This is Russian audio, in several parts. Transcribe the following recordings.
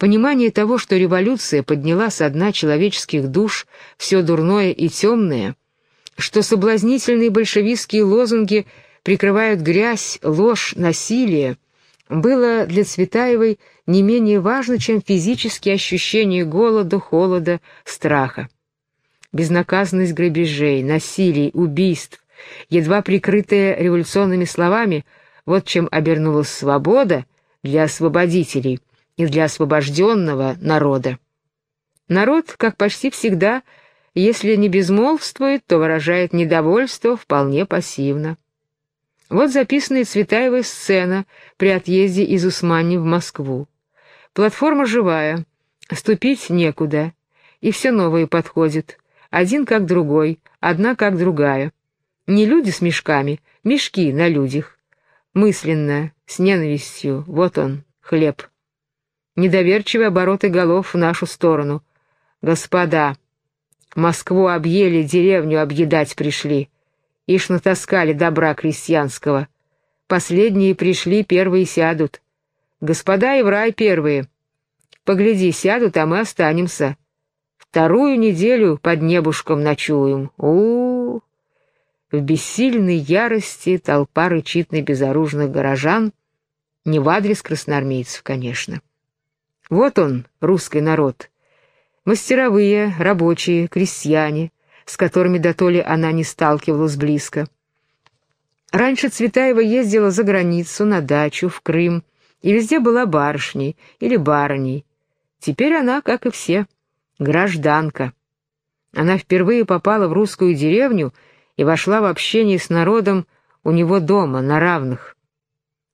Понимание того, что революция подняла со дна человеческих душ все дурное и темное, что соблазнительные большевистские лозунги прикрывают грязь, ложь, насилие, было для Цветаевой не менее важно, чем физические ощущения голода, холода, страха. Безнаказанность грабежей, насилий, убийств, едва прикрытая революционными словами, вот чем обернулась свобода для освободителей и для освобожденного народа. Народ, как почти всегда, если не безмолвствует, то выражает недовольство вполне пассивно. Вот записанная Цветаевой сцена при отъезде из Усмани в Москву. Платформа живая, ступить некуда, и все новое подходит, один как другой, одна как другая. Не люди с мешками, мешки на людях. Мысленно, с ненавистью, вот он, хлеб. Недоверчивые обороты голов в нашу сторону. Господа, Москву объели, деревню объедать пришли. Ишь натаскали добра крестьянского. Последние пришли, первые сядут. Господа и в рай первые. Погляди, сядут, а мы останемся. Вторую неделю под небушком ночуем. у у, -у. В бессильной ярости толпа рычит на безоружных горожан, не в адрес красноармейцев, конечно. Вот он, русский народ. Мастеровые, рабочие, крестьяне, с которыми дотоле она не сталкивалась близко. Раньше Цветаева ездила за границу, на дачу, в Крым, и везде была барышней или барыней. Теперь она, как и все, гражданка. Она впервые попала в русскую деревню и вошла в общение с народом у него дома, на равных.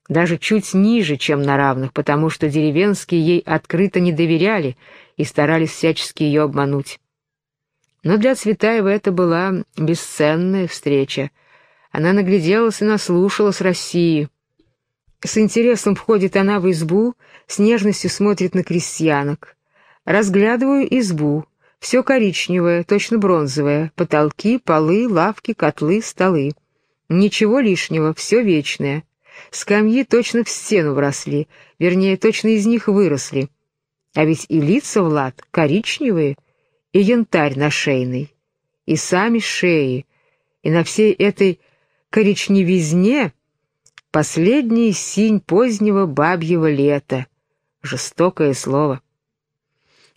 Даже чуть ниже, чем на равных, потому что деревенские ей открыто не доверяли и старались всячески ее обмануть. Но для Цветаева это была бесценная встреча. Она нагляделась и наслушалась России. С интересом входит она в избу, с нежностью смотрит на крестьянок. Разглядываю избу. Все коричневое, точно бронзовое. Потолки, полы, лавки, котлы, столы. Ничего лишнего, все вечное. Скамьи точно в стену вросли, вернее, точно из них выросли. А ведь и лица, Влад, коричневые, и янтарь на шейной, и сами шеи, и на всей этой коричневизне последний синь позднего бабьего лета. Жестокое слово.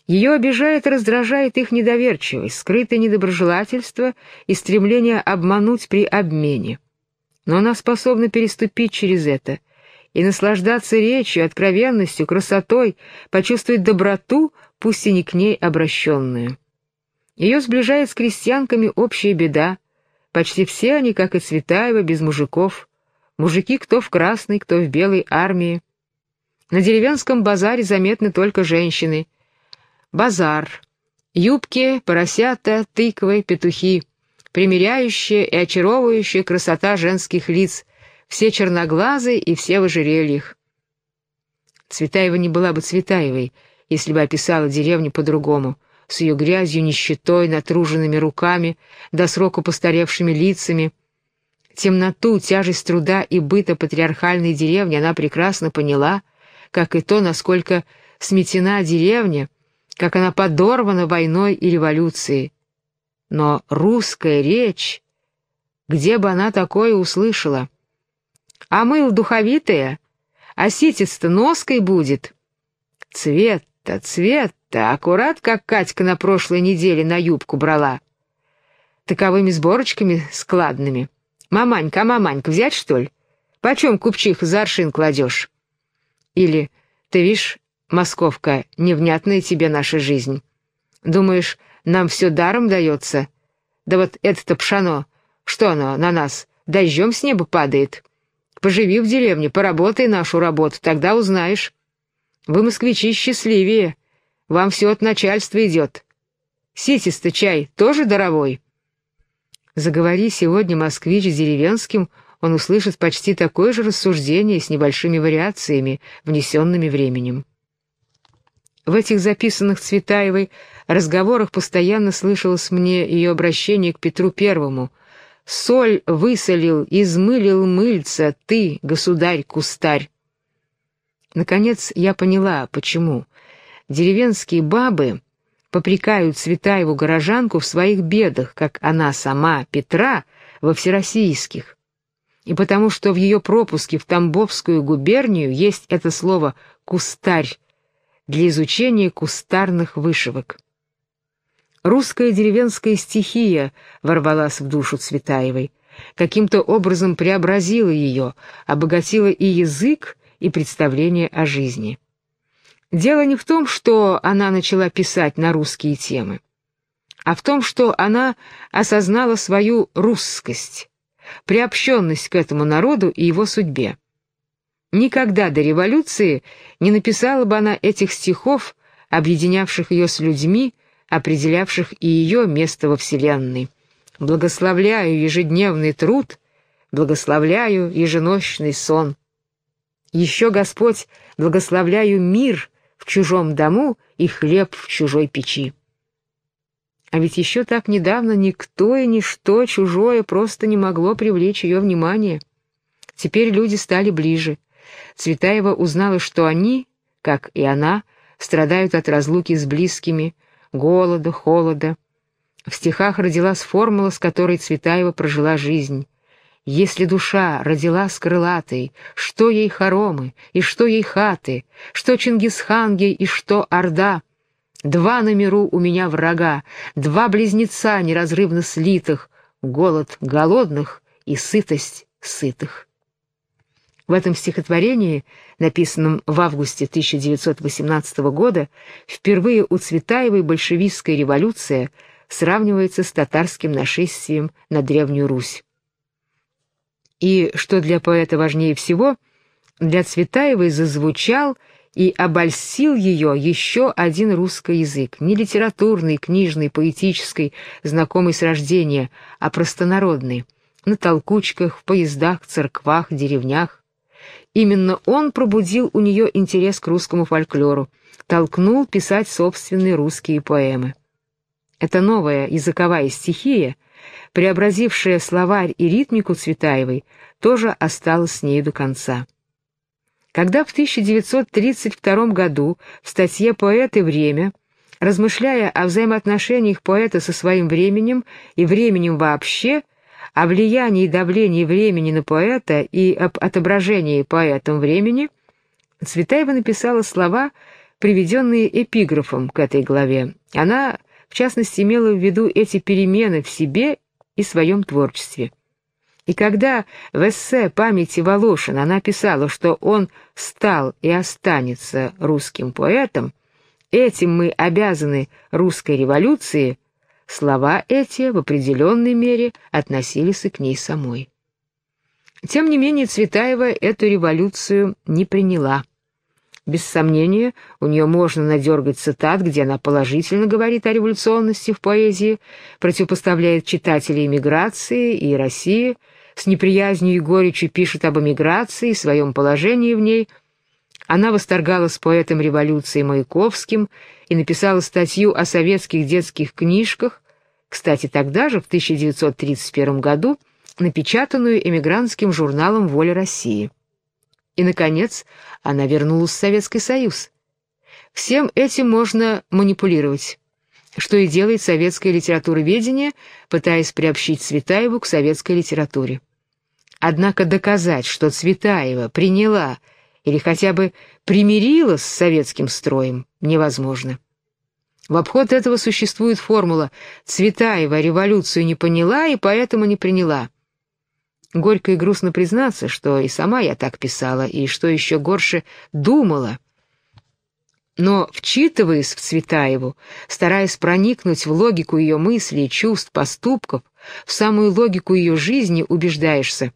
Ее обижает и раздражает их недоверчивость, скрытое недоброжелательство и стремление обмануть при обмене. Но она способна переступить через это и наслаждаться речью, откровенностью, красотой, почувствовать доброту, пусть и не к ней обращенную. Ее сближает с крестьянками общая беда. Почти все они, как и Цветаева, без мужиков. Мужики кто в красной, кто в белой армии. На деревенском базаре заметны только женщины — Базар. Юбки, поросята, тыквы, петухи. Примеряющая и очаровывающая красота женских лиц. Все черноглазые и все в ожерельях. Цветаева не была бы Цветаевой, если бы описала деревню по-другому, с ее грязью, нищетой, натруженными руками, до сроку постаревшими лицами. Темноту, тяжесть труда и быта патриархальной деревни она прекрасно поняла, как и то, насколько сметена деревня — как она подорвана войной и революцией. Но русская речь, где бы она такое услышала? А мыл духовитая, а ситец-то ноской будет. Цвет-то, цвет-то, аккурат, как Катька на прошлой неделе на юбку брала. Таковыми сборочками складными. Маманька, а маманька, взять, что ли? Почем купчиха за аршин кладешь? Или, ты видишь, Московка, невнятная тебе наша жизнь. Думаешь, нам все даром дается? Да вот это-то пшано, что оно на нас, дождем с неба падает? Поживи в деревне, поработай нашу работу, тогда узнаешь. Вы, москвичи, счастливее, вам все от начальства идет. Ситис-то чай тоже даровой. Заговори сегодня москвич с деревенским, он услышит почти такое же рассуждение с небольшими вариациями, внесенными временем. В этих записанных Цветаевой разговорах постоянно слышалось мне ее обращение к Петру Первому. «Соль высолил, измылил мыльца, ты, государь-кустарь». Наконец я поняла, почему. деревенские бабы попрекают Цветаеву горожанку в своих бедах, как она сама, Петра, во всероссийских. И потому что в ее пропуске в Тамбовскую губернию есть это слово «кустарь» для изучения кустарных вышивок. Русская деревенская стихия ворвалась в душу Цветаевой, каким-то образом преобразила ее, обогатила и язык, и представление о жизни. Дело не в том, что она начала писать на русские темы, а в том, что она осознала свою русскость, приобщенность к этому народу и его судьбе. Никогда до революции не написала бы она этих стихов, объединявших ее с людьми, определявших и ее место во Вселенной. Благословляю ежедневный труд, благословляю еженощный сон. Еще, Господь, благословляю мир в чужом дому и хлеб в чужой печи. А ведь еще так недавно никто и ничто чужое просто не могло привлечь ее внимание. Теперь люди стали ближе. Цветаева узнала, что они, как и она, страдают от разлуки с близкими, голода, холода. В стихах родилась формула, с которой Цветаева прожила жизнь. Если душа родилась крылатой, что ей хоромы, и что ей хаты, что Чингисхан ей и что Орда? Два на миру у меня врага, два близнеца неразрывно слитых, голод голодных и сытость сытых. В этом стихотворении, написанном в августе 1918 года, впервые у Цветаевой большевистская революция сравнивается с татарским нашествием на Древнюю Русь. И, что для поэта важнее всего, для Цветаевой зазвучал и обольстил ее еще один русский язык, не литературный, книжный, поэтический, знакомый с рождения, а простонародный, на толкучках, в поездах, церквах, деревнях. Именно он пробудил у нее интерес к русскому фольклору, толкнул писать собственные русские поэмы. Эта новая языковая стихия — преобразившая словарь и ритмику Цветаевой, тоже осталась с ней до конца. Когда в 1932 году в статье «Поэт и время», размышляя о взаимоотношениях поэта со своим временем и временем вообще, о влиянии и давлении времени на поэта и об отображении поэтом времени, Цветаева написала слова, приведенные эпиграфом к этой главе. Она, в частности, имела в виду эти перемены в себе и своем творчестве. И когда в эссе «Памяти Волошина» она писала, что он стал и останется русским поэтом, этим мы обязаны русской революции, слова эти в определенной мере относились и к ней самой. Тем не менее Цветаева эту революцию не приняла. Без сомнения, у нее можно надергать цитат, где она положительно говорит о революционности в поэзии, противопоставляет читателей эмиграции и России, с неприязнью и горечью пишет об эмиграции и своем положении в ней. Она восторгалась поэтом революции Маяковским и написала статью о советских детских книжках, кстати, тогда же, в 1931 году, напечатанную эмигрантским журналом «Воля России». И, наконец, она вернулась в Советский Союз. Всем этим можно манипулировать, что и делает советское литературоведение, пытаясь приобщить Цветаеву к советской литературе. Однако доказать, что Цветаева приняла или хотя бы примирилась с советским строем, невозможно. В обход этого существует формула «Цветаева революцию не поняла и поэтому не приняла». Горько и грустно признаться, что и сама я так писала, и, что еще горше, думала. Но, вчитываясь в Цветаеву, стараясь проникнуть в логику ее мыслей, чувств, поступков, в самую логику ее жизни, убеждаешься,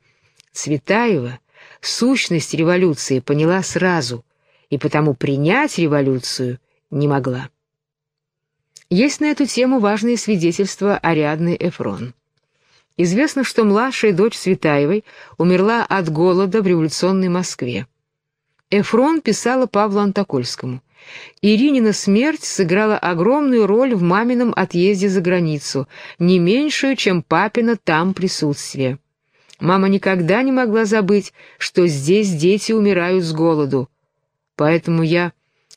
Цветаева сущность революции поняла сразу, и потому принять революцию не могла. Есть на эту тему важные свидетельства Ариадны Эфрон. Известно, что младшая дочь Светаевой умерла от голода в революционной Москве. Эфрон писала Павлу Антокольскому. Иринина смерть сыграла огромную роль в мамином отъезде за границу, не меньшую, чем папина там присутствие. Мама никогда не могла забыть, что здесь дети умирают с голоду. Поэтому я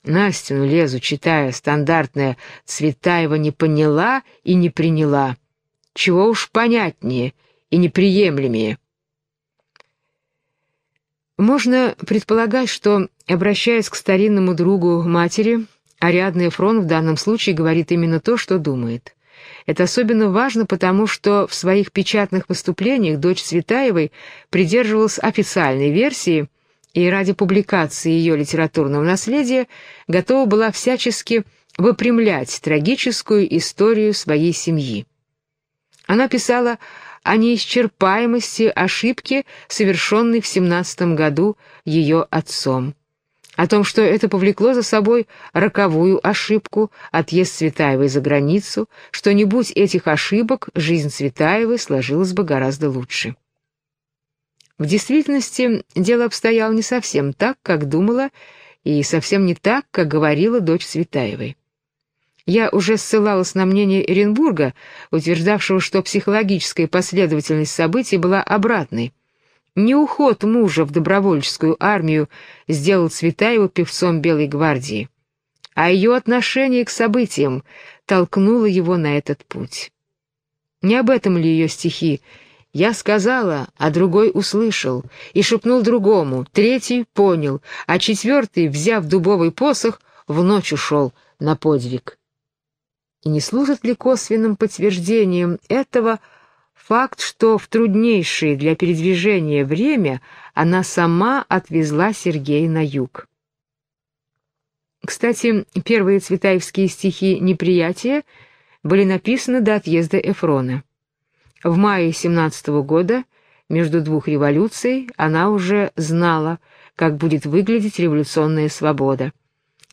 На стену лезу, читая стандартное «Цветаева не поняла и не приняла». Чего уж понятнее и неприемлемее. Можно предполагать, что, обращаясь к старинному другу матери, Ариадна Эфрон в данном случае говорит именно то, что думает. Это особенно важно, потому что в своих печатных выступлениях дочь Цветаевой придерживалась официальной версии и ради публикации ее литературного наследия готова была всячески выпрямлять трагическую историю своей семьи. Она писала о неисчерпаемости ошибки, совершенной в 17 году ее отцом. О том, что это повлекло за собой роковую ошибку, отъезд Цветаевой за границу, что не будь этих ошибок, жизнь Цветаевой сложилась бы гораздо лучше. В действительности дело обстояло не совсем так, как думала, и совсем не так, как говорила дочь Цветаевой. Я уже ссылалась на мнение Эренбурга, утверждавшего, что психологическая последовательность событий была обратной. Не уход мужа в добровольческую армию сделал Цветаеву певцом Белой гвардии, а ее отношение к событиям толкнуло его на этот путь. Не об этом ли ее стихи «Я сказала, а другой услышал, и шепнул другому, третий понял, а четвертый, взяв дубовый посох, в ночь ушел на подвиг». И не служит ли косвенным подтверждением этого факт, что в труднейшее для передвижения время она сама отвезла Сергея на юг? Кстати, первые цветаевские стихи «Неприятие» были написаны до отъезда Эфрона. В мае 17 -го года, между двух революций, она уже знала, как будет выглядеть революционная свобода.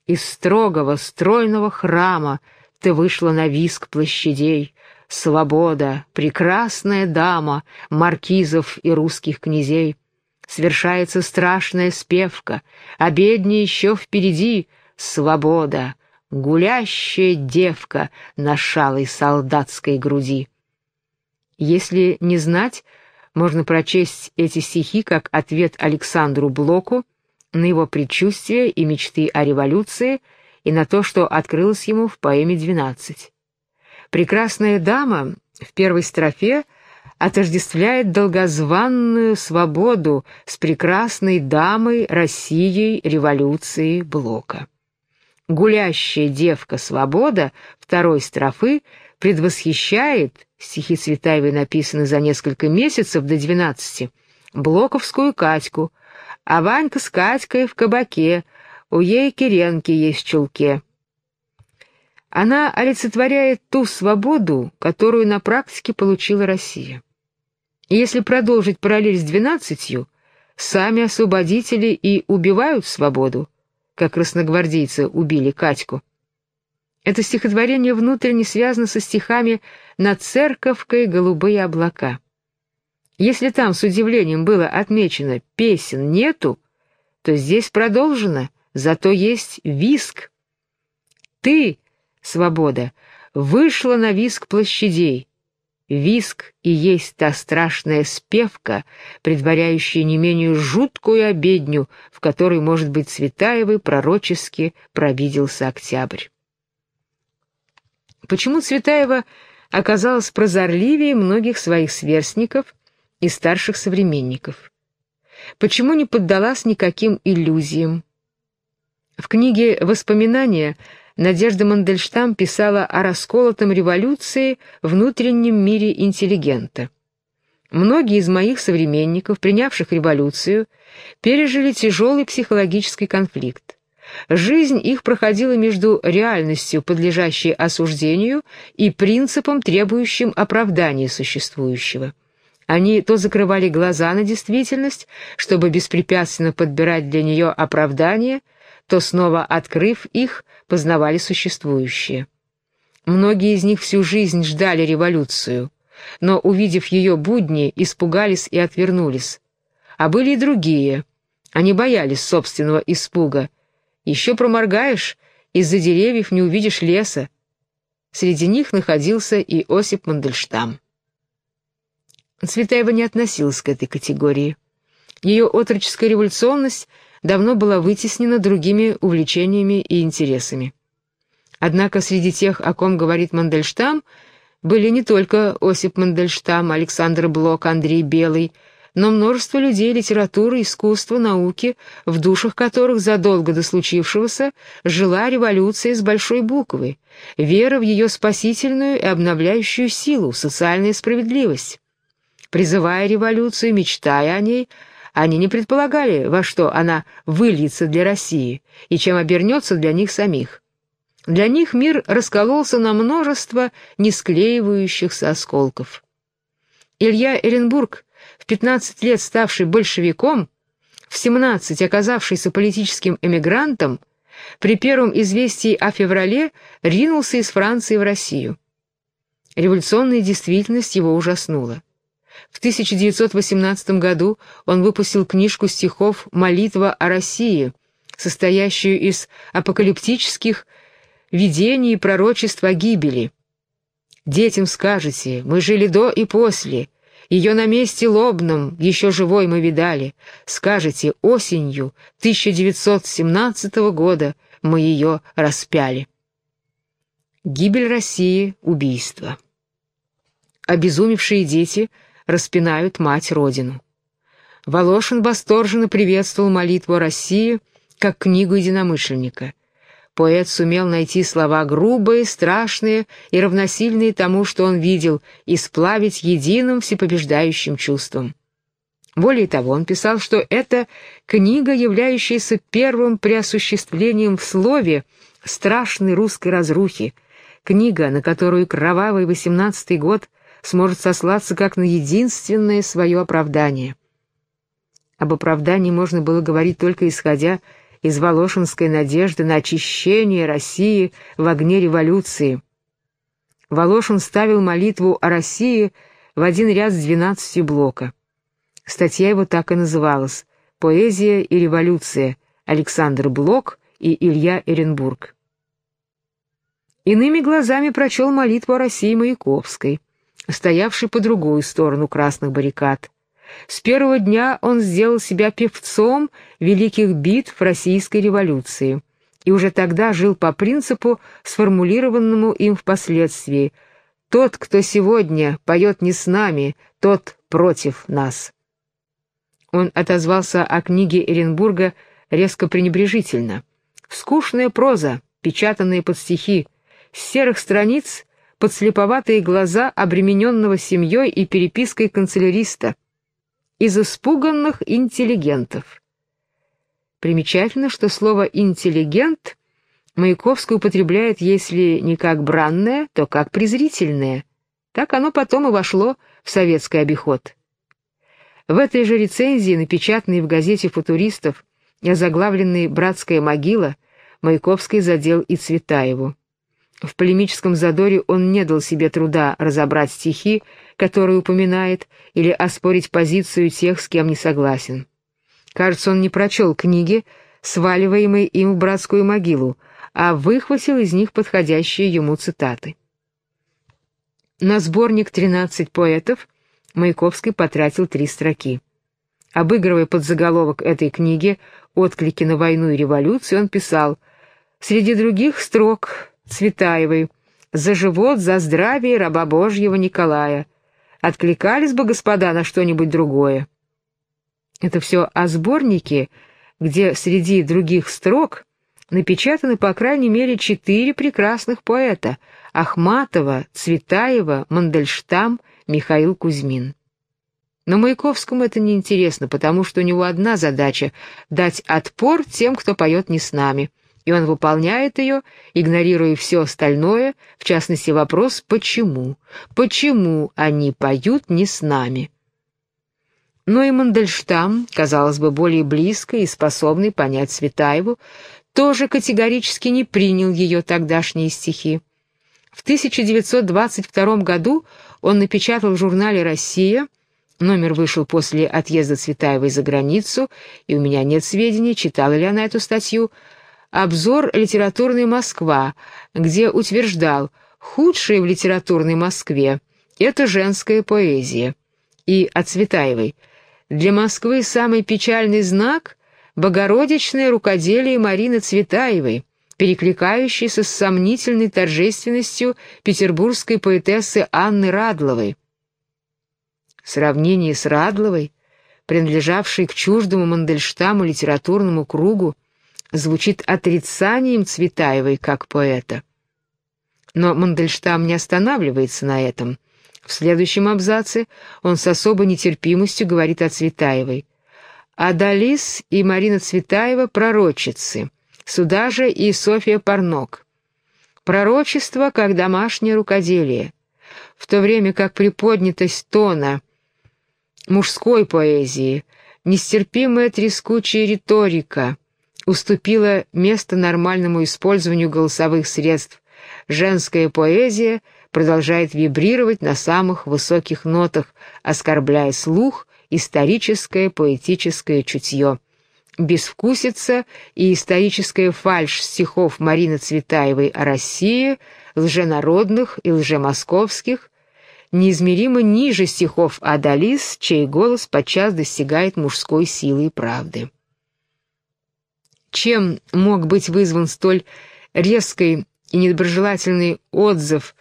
Из строгого, стройного храма ты вышла на виск площадей. Свобода, прекрасная дама, маркизов и русских князей. Свершается страшная спевка, обедня еще впереди. Свобода, гулящая девка на шалой солдатской груди. Если не знать, можно прочесть эти стихи как ответ Александру Блоку на его предчувствия и мечты о революции — и на то, что открылось ему в поэме «Двенадцать». Прекрасная дама в первой строфе отождествляет долгозванную свободу с прекрасной дамой Россией революции Блока. Гулящая девка-свобода второй строфы предвосхищает, стихи Цветаевой написаны за несколько месяцев до двенадцати, Блоковскую Катьку, а Ванька с Катькой в кабаке у ей Киренки есть в чулке. Она олицетворяет ту свободу, которую на практике получила Россия. И если продолжить параллель с двенадцатью, сами освободители и убивают свободу, как красногвардейцы убили Катьку. Это стихотворение внутренне связано со стихами «Над церковкой голубые облака». Если там с удивлением было отмечено «песен нету», то здесь продолжено зато есть виск. Ты, свобода, вышла на виск площадей. Виск и есть та страшная спевка, предваряющая не менее жуткую обедню, в которой, может быть, Цветаевой пророчески провиделся октябрь. Почему Цветаева оказалась прозорливее многих своих сверстников и старших современников? Почему не поддалась никаким иллюзиям? В книге «Воспоминания» Надежда Мандельштам писала о расколотом революции внутреннем мире интеллигента. Многие из моих современников, принявших революцию, пережили тяжелый психологический конфликт. Жизнь их проходила между реальностью, подлежащей осуждению, и принципом, требующим оправдания существующего. Они то закрывали глаза на действительность, чтобы беспрепятственно подбирать для нее оправдания, то снова открыв их, познавали существующее. Многие из них всю жизнь ждали революцию, но, увидев ее будни, испугались и отвернулись. А были и другие. Они боялись собственного испуга. Еще проморгаешь, из-за деревьев не увидишь леса. Среди них находился и Осип Мандельштам. Цветаева не относилась к этой категории. Ее отроческая революционность давно была вытеснена другими увлечениями и интересами. Однако среди тех, о ком говорит Мандельштам, были не только Осип Мандельштам, Александр Блок, Андрей Белый, но множество людей литературы, искусства, науки, в душах которых задолго до случившегося жила революция с большой буквы, вера в ее спасительную и обновляющую силу, социальная справедливость. Призывая революцию, мечтая о ней, они не предполагали, во что она выльется для России и чем обернется для них самих. Для них мир раскололся на множество несклеивающихся осколков. Илья Эренбург, в 15 лет ставший большевиком, в 17 оказавшийся политическим эмигрантом, при первом известии о феврале ринулся из Франции в Россию. Революционная действительность его ужаснула. В 1918 году он выпустил книжку стихов «Молитва о России», состоящую из апокалиптических видений и пророчеств о гибели. Детям скажете, мы жили до и после, ее на месте лобном, еще живой мы видали. Скажете, осенью 1917 года мы ее распяли. Гибель России — убийство. Обезумевшие дети распинают мать-родину. Волошин восторженно приветствовал молитву России как книгу единомышленника — Поэт сумел найти слова грубые, страшные и равносильные тому, что он видел, и сплавить единым всепобеждающим чувством. Более того, он писал, что это книга, являющаяся первым преосуществлением в слове страшной русской разрухи, книга, на которую кровавый восемнадцатый год сможет сослаться как на единственное свое оправдание. Об оправдании можно было говорить только исходя из Волошинской надежды на очищение России в огне революции. Волошин ставил молитву о России в один ряд с двенадцатью блока. Статья его так и называлась «Поэзия и революция. Александр Блок и Илья Эренбург». Иными глазами прочел молитву о России Маяковской, стоявшей по другую сторону красных баррикад. С первого дня он сделал себя певцом великих битв Российской революции и уже тогда жил по принципу, сформулированному им впоследствии «Тот, кто сегодня поет не с нами, тот против нас». Он отозвался о книге Эренбурга резко пренебрежительно. Скучная проза, печатанная под стихи, с серых страниц подслеповатые глаза обремененного семьей и перепиской канцеляриста — из испуганных интеллигентов. Примечательно, что слово «интеллигент» Маяковский употребляет, если не как бранное, то как презрительное. Так оно потом и вошло в советский обиход. В этой же рецензии, напечатанной в газете «Футуристов», озаглавленной «Братская могила», Маяковский задел и Цветаеву. В полемическом задоре он не дал себе труда разобрать стихи, которые упоминает, или оспорить позицию тех, с кем не согласен. Кажется, он не прочел книги, сваливаемой им в братскую могилу, а выхватил из них подходящие ему цитаты. На сборник «Тринадцать поэтов» Маяковский потратил три строки. Обыгрывая под заголовок этой книги «Отклики на войну и революцию», он писал «Среди других строк Цветаевой «За живот, за здравие раба Божьего Николая». Откликались бы, господа, на что-нибудь другое. Это все о сборнике, где среди других строк напечатаны по крайней мере четыре прекрасных поэта — Ахматова, Цветаева, Мандельштам, Михаил Кузьмин. Но Маяковскому это не интересно, потому что у него одна задача — дать отпор тем, кто поет не с нами — и он выполняет ее, игнорируя все остальное, в частности вопрос «почему?». Почему они поют не с нами? Но и Мандельштам, казалось бы, более близко и способный понять Светаеву, тоже категорически не принял ее тогдашние стихи. В 1922 году он напечатал в журнале «Россия», номер вышел после отъезда Цветаевой за границу, и у меня нет сведений, читала ли она эту статью, обзор «Литературной Москва», где утверждал «худшее в литературной Москве — это женская поэзия». И от Цветаевой «Для Москвы самый печальный знак богородичное рукоделие Марины Цветаевой, перекликающееся с сомнительной торжественностью петербургской поэтессы Анны Радловой. В сравнении с Радловой, принадлежавшей к чуждому Мандельштаму литературному кругу, звучит отрицанием Цветаевой как поэта. Но Мандельштам не останавливается на этом. В следующем абзаце он с особой нетерпимостью говорит о Цветаевой. Адалис и Марина Цветаева — пророчицы, сюда же и Софья Парнок. Пророчество как домашнее рукоделие, в то время как приподнятость тона мужской поэзии, нестерпимая трескучая риторика уступила место нормальному использованию голосовых средств, женская поэзия продолжает вибрировать на самых высоких нотах, оскорбляя слух историческое поэтическое чутье. Безвкусица и историческая фальшь стихов Марины Цветаевой о России, лженародных и лжемосковских, неизмеримо ниже стихов Адалис, чей голос подчас достигает мужской силы и правды. Чем мог быть вызван столь резкий и недоброжелательный отзыв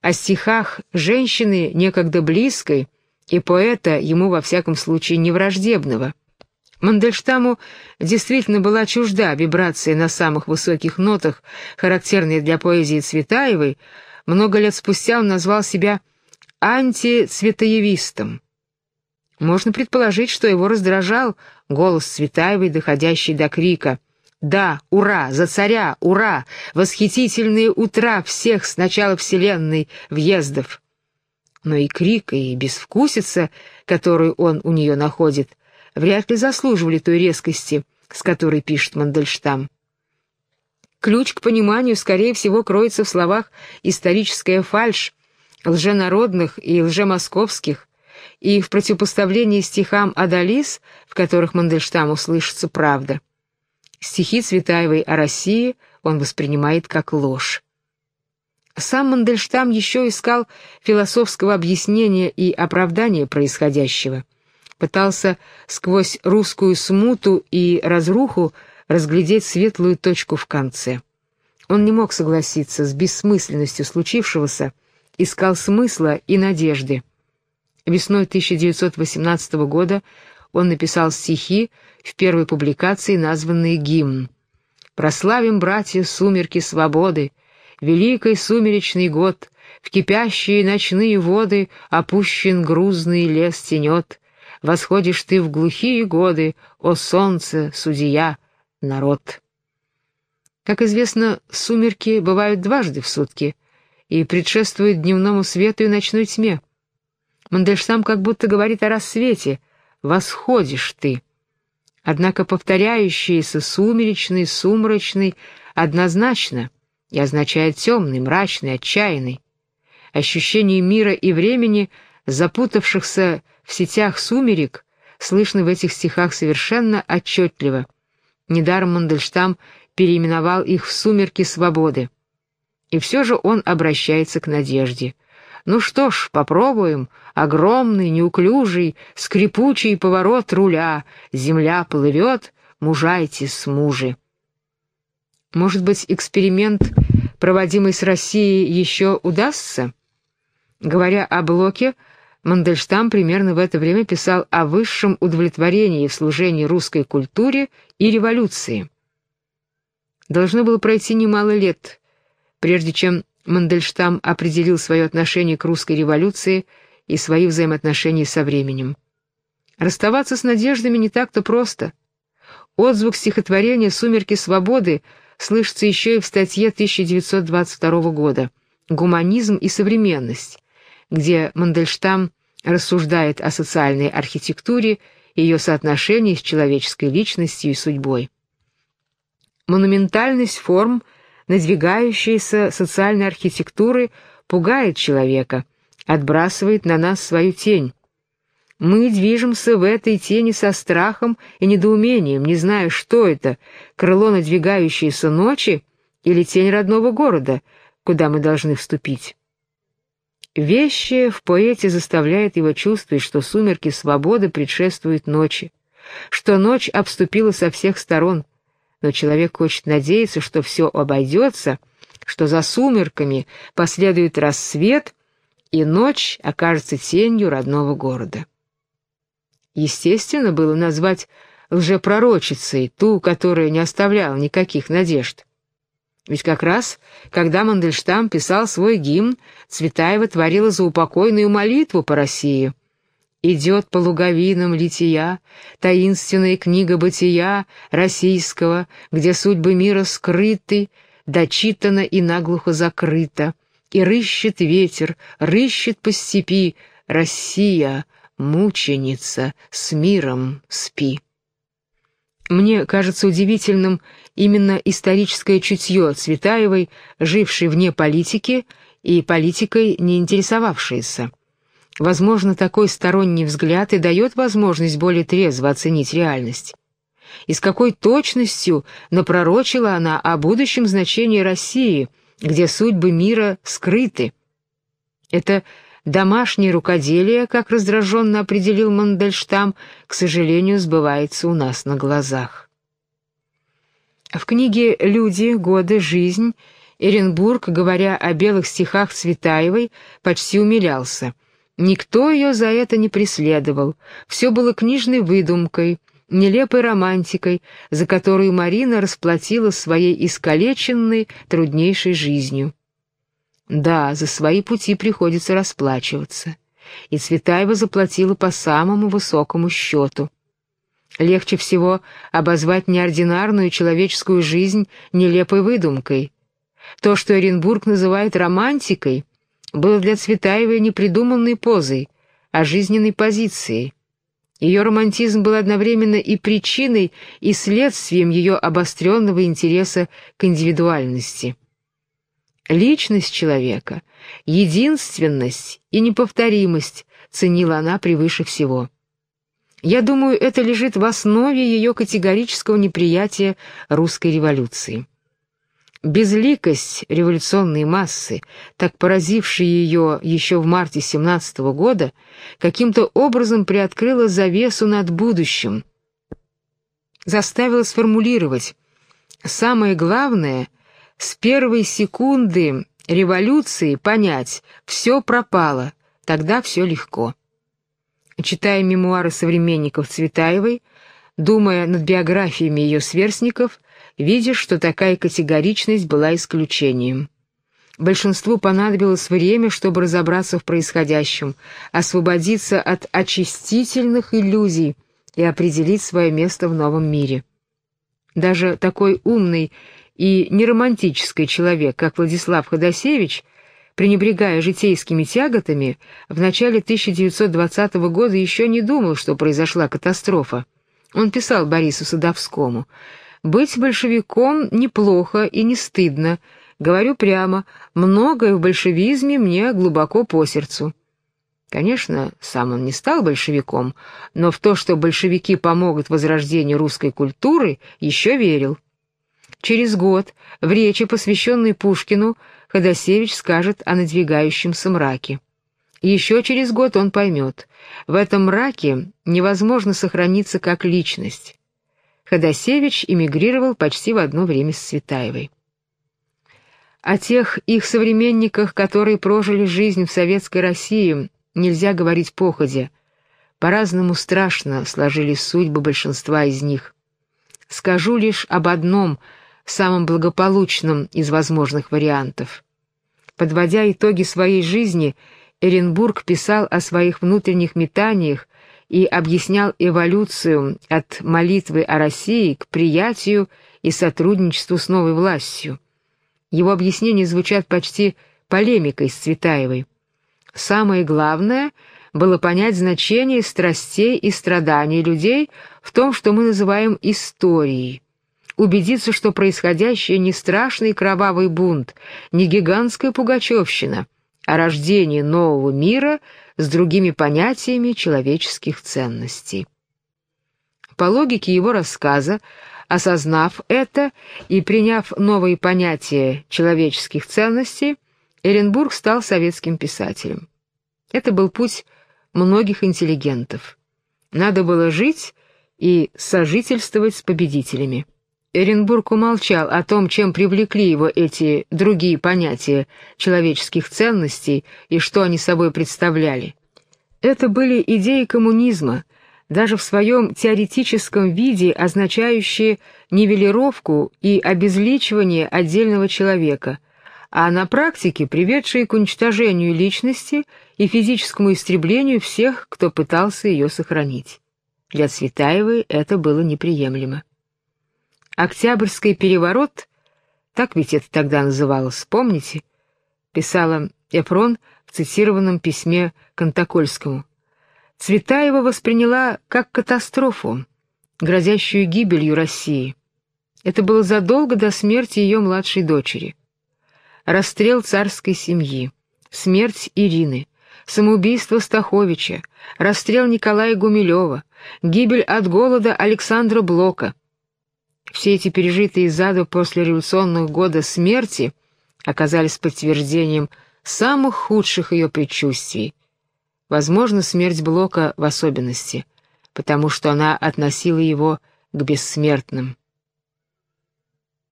о стихах женщины некогда близкой, и поэта ему во всяком случае не враждебного. Мандельштаму действительно была чужда вибрация на самых высоких нотах, характерные для поэзии Цветаевой, много лет спустя он назвал себя антицветоевистом. Можно предположить, что его раздражал голос Цветаевой, доходящий до крика «Да, ура! За царя! Ура! Восхитительные утра всех с начала вселенной въездов!» но и крик, и безвкусица, которую он у нее находит, вряд ли заслуживали той резкости, с которой пишет Мандельштам. Ключ к пониманию, скорее всего, кроется в словах «историческая фальшь», лженародных и лжемосковских, и в противопоставлении стихам Адалис, в которых Мандельштаму слышится правда. Стихи Цветаевой о России он воспринимает как ложь. Сам Мандельштам еще искал философского объяснения и оправдания происходящего. Пытался сквозь русскую смуту и разруху разглядеть светлую точку в конце. Он не мог согласиться с бессмысленностью случившегося, искал смысла и надежды. Весной 1918 года он написал стихи в первой публикации, названные «Гимн». «Прославим, братья, сумерки свободы, Великий сумеречный год, в кипящие ночные воды опущен грузный лес тенет. Восходишь ты в глухие годы, о солнце, судья, народ. Как известно, сумерки бывают дважды в сутки и предшествуют дневному свету и ночной тьме. Мандельштам как будто говорит о рассвете «восходишь ты». Однако повторяющийся сумеречный, сумрачный однозначно — и означает темный, мрачный, отчаянный. Ощущение мира и времени, запутавшихся в сетях сумерек, слышно в этих стихах совершенно отчетливо. Недаром Мандельштам переименовал их в «Сумерки свободы». И все же он обращается к надежде. Ну что ж, попробуем. Огромный, неуклюжий, скрипучий поворот руля. Земля плывет, мужайте с мужи. Может быть, эксперимент, проводимый с Россией, еще удастся? Говоря о Блоке, Мандельштам примерно в это время писал о высшем удовлетворении в служении русской культуре и революции. Должно было пройти немало лет, прежде чем Мандельштам определил свое отношение к русской революции и свои взаимоотношения со временем. Расставаться с надеждами не так-то просто. Отзвук стихотворения «Сумерки свободы» слышится еще и в статье 1922 года «Гуманизм и современность», где Мандельштам рассуждает о социальной архитектуре и ее соотношении с человеческой личностью и судьбой. Монументальность форм, надвигающаяся социальной архитектуры, пугает человека, отбрасывает на нас свою тень. Мы движемся в этой тени со страхом и недоумением, не зная, что это, крыло надвигающейся ночи или тень родного города, куда мы должны вступить. Вещи в поэте заставляет его чувствовать, что сумерки свободы предшествуют ночи, что ночь обступила со всех сторон, но человек хочет надеяться, что все обойдется, что за сумерками последует рассвет, и ночь окажется тенью родного города. Естественно было назвать лжепророчицей ту, которая не оставляла никаких надежд. Ведь как раз, когда Мандельштам писал свой гимн, Цветаева творила заупокойную молитву по России. «Идет по луговинам лития, таинственная книга бытия российского, где судьбы мира скрыты, дочитана и наглухо закрыта, и рыщет ветер, рыщет по степи, Россия, мученица, с миром спи». Мне кажется удивительным именно историческое чутье Цветаевой, жившей вне политики и политикой не интересовавшейся. Возможно, такой сторонний взгляд и дает возможность более трезво оценить реальность. И с какой точностью напророчила она о будущем значении России, где судьбы мира скрыты. Это домашнее рукоделие, как раздраженно определил Мандельштам, к сожалению, сбывается у нас на глазах. В книге «Люди. Годы. Жизнь» Эренбург, говоря о белых стихах Цветаевой, почти умилялся. Никто ее за это не преследовал, все было книжной выдумкой, нелепой романтикой, за которую Марина расплатила своей искалеченной, труднейшей жизнью. Да, за свои пути приходится расплачиваться. И Цветаева заплатила по самому высокому счету. Легче всего обозвать неординарную человеческую жизнь нелепой выдумкой. То, что Оренбург называет романтикой, было для Цветаевой не придуманной позой, а жизненной позицией. Ее романтизм был одновременно и причиной, и следствием ее обостренного интереса к индивидуальности. Личность человека, единственность и неповторимость ценила она превыше всего. Я думаю, это лежит в основе ее категорического неприятия русской революции. Безликость революционной массы, так поразившей ее еще в марте 17 -го года, каким-то образом приоткрыла завесу над будущим, заставила сформулировать «самое главное — с первой секунды революции понять, все пропало, тогда все легко. Читая мемуары современников Цветаевой, думая над биографиями ее сверстников, видишь, что такая категоричность была исключением. Большинству понадобилось время, чтобы разобраться в происходящем, освободиться от очистительных иллюзий и определить свое место в новом мире. Даже такой умный и неромантический человек, как Владислав Ходосевич, пренебрегая житейскими тяготами, в начале 1920 года еще не думал, что произошла катастрофа. Он писал Борису Садовскому, «Быть большевиком неплохо и не стыдно. Говорю прямо, многое в большевизме мне глубоко по сердцу». Конечно, сам он не стал большевиком, но в то, что большевики помогут возрождению русской культуры, еще верил. Через год в речи, посвященной Пушкину, Ходосевич скажет о надвигающемся мраке. Еще через год он поймет, в этом мраке невозможно сохраниться как личность. Ходосевич эмигрировал почти в одно время с Цветаевой. О тех их современниках, которые прожили жизнь в советской России, нельзя говорить походя. По-разному страшно сложились судьбы большинства из них. Скажу лишь об одном – самым благополучным из возможных вариантов. Подводя итоги своей жизни, Эренбург писал о своих внутренних метаниях и объяснял эволюцию от молитвы о России к приятию и сотрудничеству с новой властью. Его объяснения звучат почти полемикой с Цветаевой. Самое главное было понять значение страстей и страданий людей в том, что мы называем историей убедиться, что происходящее не страшный кровавый бунт, не гигантская пугачевщина, а рождение нового мира с другими понятиями человеческих ценностей. По логике его рассказа, осознав это и приняв новые понятия человеческих ценностей, Эренбург стал советским писателем. Это был путь многих интеллигентов. Надо было жить и сожительствовать с победителями. Эренбург умолчал о том, чем привлекли его эти другие понятия человеческих ценностей и что они собой представляли. Это были идеи коммунизма, даже в своем теоретическом виде означающие нивелировку и обезличивание отдельного человека, а на практике приведшие к уничтожению личности и физическому истреблению всех, кто пытался ее сохранить. Для Цветаевой это было неприемлемо. Октябрьский переворот, так ведь это тогда называлось, помните? Писала Эфрон в цитированном письме Контокольскому. Цветаева восприняла как катастрофу, грозящую гибелью России. Это было задолго до смерти ее младшей дочери. Расстрел царской семьи, смерть Ирины, самоубийство Стаховича, расстрел Николая Гумилева, гибель от голода Александра Блока. Все эти пережитые зада после революционных года смерти оказались подтверждением самых худших ее предчувствий. Возможно, смерть Блока в особенности, потому что она относила его к бессмертным.